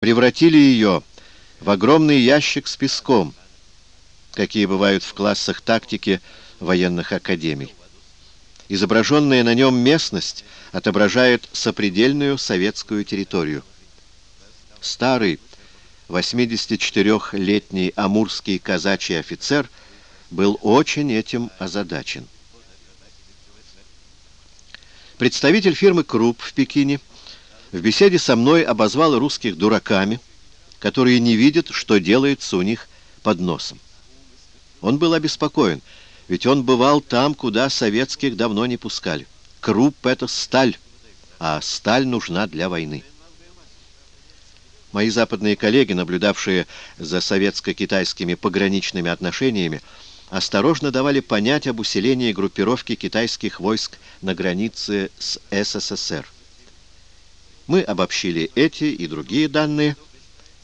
превратили ее в огромный ящик с песком, какие бывают в классах тактики военных академий. Изображенная на нем местность отображает сопредельную советскую территорию. Старый 84-летний амурский казачий офицер был очень этим озадачен. Представитель фирмы «Круп» в Пекине в беседе со мной обозвал русских дураками, которые не видят, что делается у них под носом. Он был обеспокоен, ведь он бывал там, куда советских давно не пускали. Круп — это сталь, а сталь нужна для войны. Мои западные коллеги, наблюдавшие за советско-китайскими пограничными отношениями, осторожно давали понять об усилении группировки китайских войск на границе с СССР. Мы обобщили эти и другие данные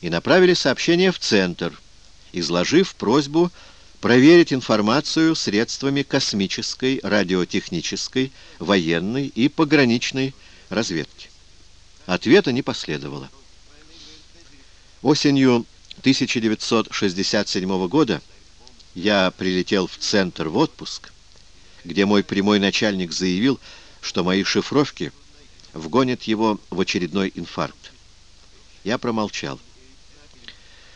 и направили сообщение в Центр, изложив просьбу проверить информацию средствами космической, радиотехнической, военной и пограничной разведки. Ответа не последовало. Осенью 1967 года я прилетел в центр в отпуск, где мой прямой начальник заявил, что мои шифровки — вгонит его в очередной инфаркт. Я промолчал.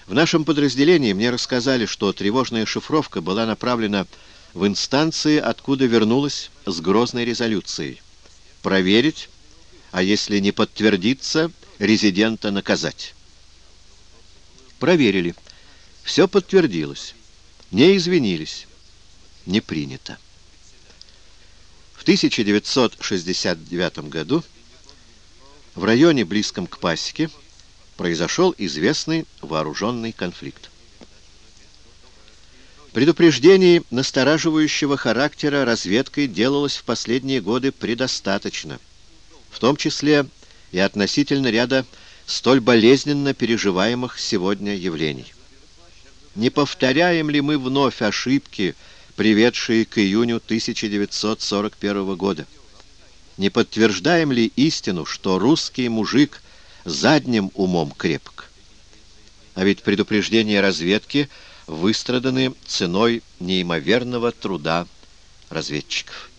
В нашем подразделении мне рассказали, что тревожная шифровка была направлена в инстанции, откуда вернулась с грозной резолюцией. Проверить, а если не подтвердится, резидента наказать. Проверили. Все подтвердилось. Не извинились. Не принято. В 1969 году в районе, близком к пасеке, произошел известный вооруженный конфликт. Предупреждений настораживающего характера разведкой делалось в последние годы предостаточно, в том числе и относительно ряда столь болезненно переживаемых сегодня явлений. Не повторяем ли мы вновь ошибки, приведшие к июню 1941 года? Не подтверждаем ли истину, что русский мужик задним умом крепк? А ведь предупреждения разведки выстраданы ценой неимоверного труда разведчиков.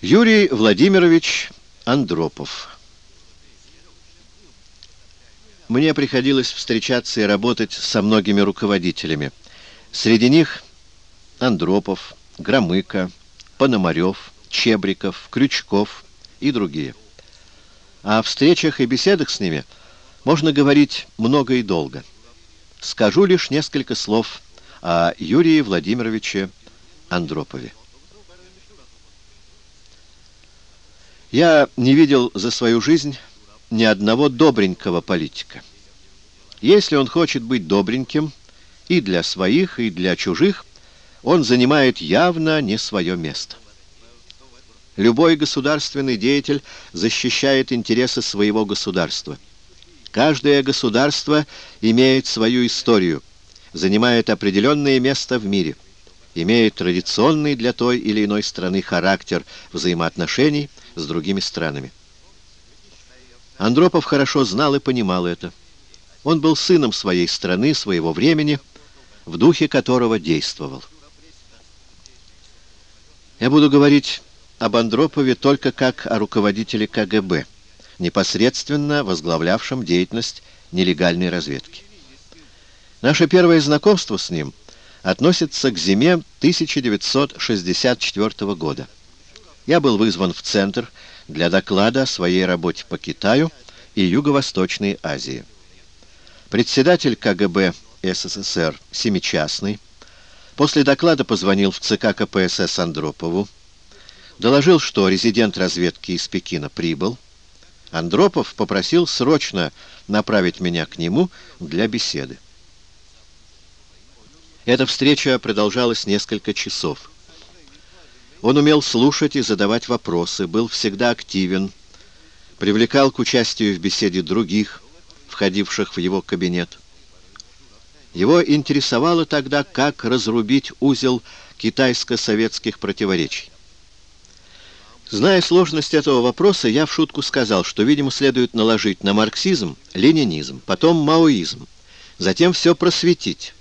Юрий Владимирович Андропов Мне приходилось встречаться и работать со многими руководителями. Среди них Андропов, Громыко, Пономарев, Чебриков, Крючков и другие. О встречах и беседах с ними можно говорить много и долго. Скажу лишь несколько слов о Юрии Владимировиче Андропове. Я не видел за свою жизнь ни одного добренького политика. Если он хочет быть добреньким и для своих, и для чужих, он занимает явно не свое место. Любой государственный деятель защищает интересы своего государства. Каждое государство имеет свою историю, занимает определенное место в мире, имеет традиционный для той или иной страны характер взаимоотношений с другими странами. Андропов хорошо знал и понимал это. Он был сыном своей страны, своего времени, в духе которого действовал. Я буду говорить об Андропове только как о руководителе КГБ, непосредственно возглавлявшем деятельность нелегальной разведки. Наше первое знакомство с ним относится к зиме 1964 года. Я был вызван в Центр для доклада о своей работе по Китаю и Юго-Восточной Азии. Председатель КГБ СССР Семичастный После доклада позвонил в ЦК КПСС Андропову, доложил, что резидент разведки из Пекина прибыл. Андропов попросил срочно направить меня к нему для беседы. Эта встреча продолжалась несколько часов. Он умел слушать и задавать вопросы, был всегда активен, привлекал к участию в беседе других, входивших в его кабинет. Его интересовало тогда, как разрубить узел китайско-советских противоречий. Зная сложность этого вопроса, я в шутку сказал, что, видимо, следует наложить на марксизм ленинизм, потом маоизм, затем все просветить,